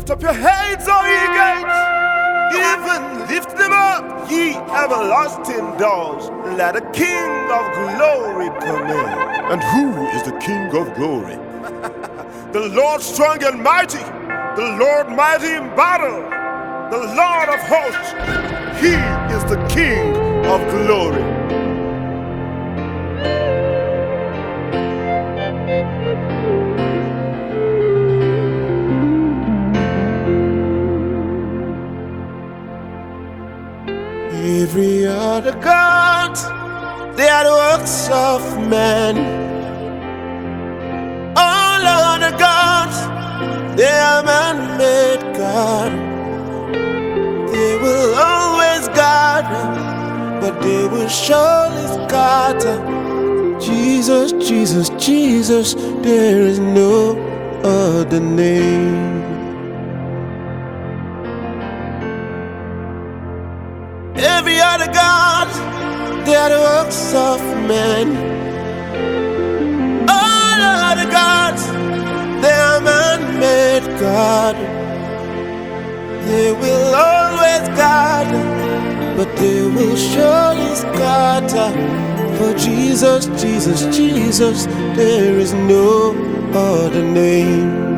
Lift up your heads, O ye gates. Even lift them up, ye everlasting doors. Let the King of glory come in. And who is the King of glory? the Lord strong and mighty, the Lord mighty in battle, the Lord of hosts. He is the King of glory. Works of men. Oh, All other gods, they are man-made God. They will always guard, but they will surely scatter. Jesus, Jesus, Jesus, there is no other name. Every other God, the works of men. All other gods, they are man-made God. They will always guard, but they will surely scatter. For Jesus, Jesus, Jesus, there is no other name.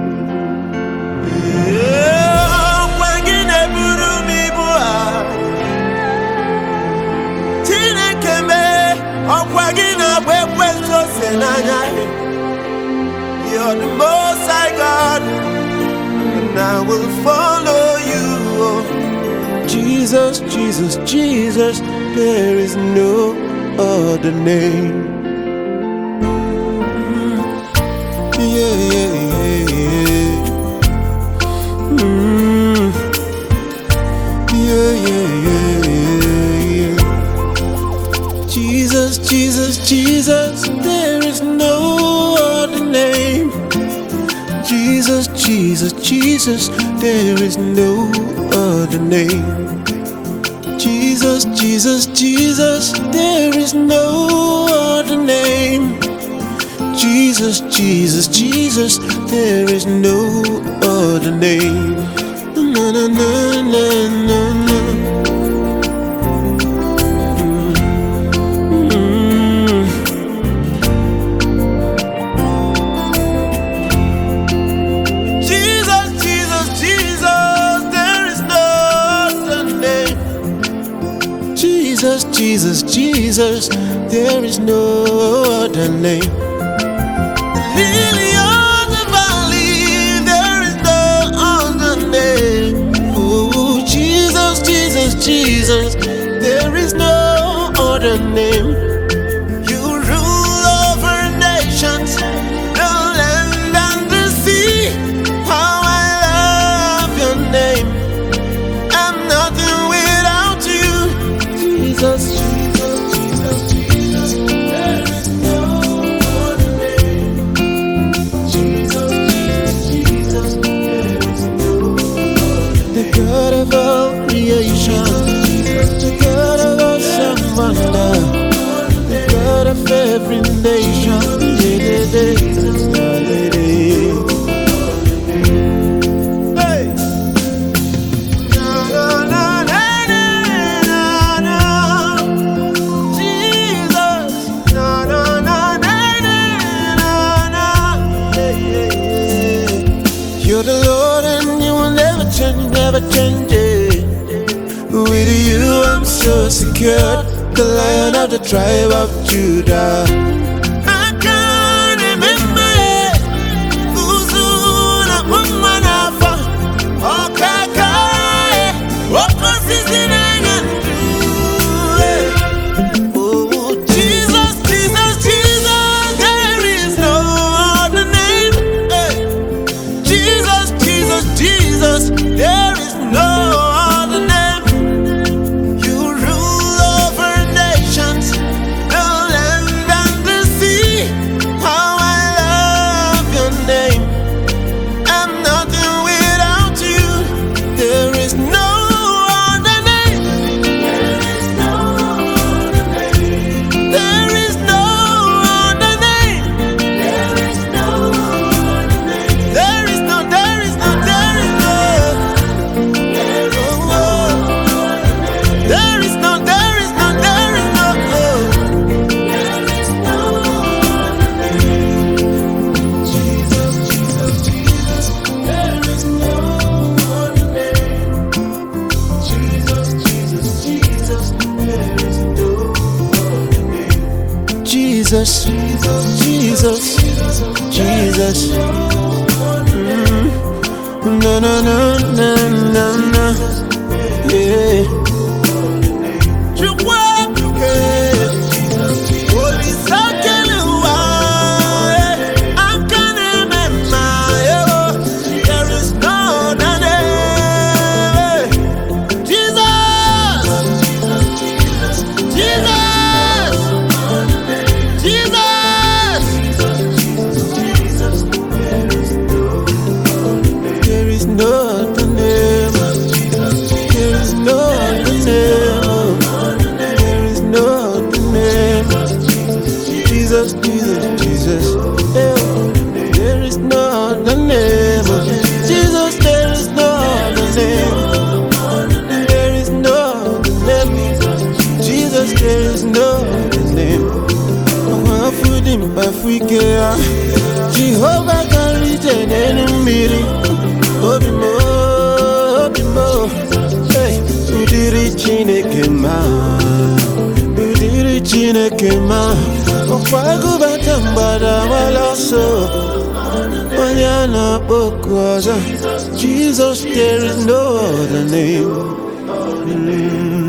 You're the most high God and I will follow you. Jesus, Jesus, Jesus there is no other name. Yeah, yeah, Jesus, Jesus, Jesus, there is no other name. Jesus, Jesus, Jesus, there is no other name. Jesus, Jesus, Jesus, there is no other name. Na na na Jesus, Jesus, there is no other name. Lily of the valley, there is no other name. Oh, Jesus, Jesus, Jesus, there is no other name. Never change it. With you I'm so secure, the lion of the tribe of Judah. I can't remember it. Uzuna mumanafa, okakae, okosizinanyandu. Oh, Jesus, Jesus, Jesus, there is no other name Jesus, Jesus, there is no Jesus, Jesus, Jesus. Mm. Na na na na na na. Yeah. Ya. Jehova karịje n'elu mmiri. Obi m, obi m, hey, ụdịrị Chineke ma. Ụdịrị Chineke ma. Ọkwa agụbata mgbada gbala ọsọ. Onye a na-akpọ oku there is no other name. Mm.